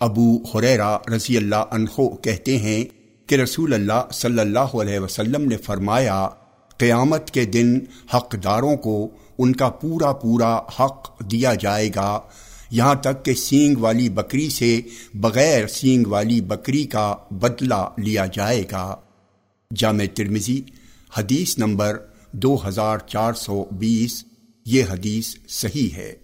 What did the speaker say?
ابو حریرا رضی اللہ عنہ کہتے ہیں کہ رسول اللہ صلی اللہ علیہ وسلم نے فرمایا، قیامت کے دن حقداروں کو ان کا پورا پورا حق دیا جائے گا، یہاں تک کہ سینگ والی بکری سے بغیر سینگ والی بکری کا بدلہ لیا جائے گا۔ جامع ترمزی حدیث نمبر دو ہزار چار سو بیس، یہ حدیث صحیح ہے۔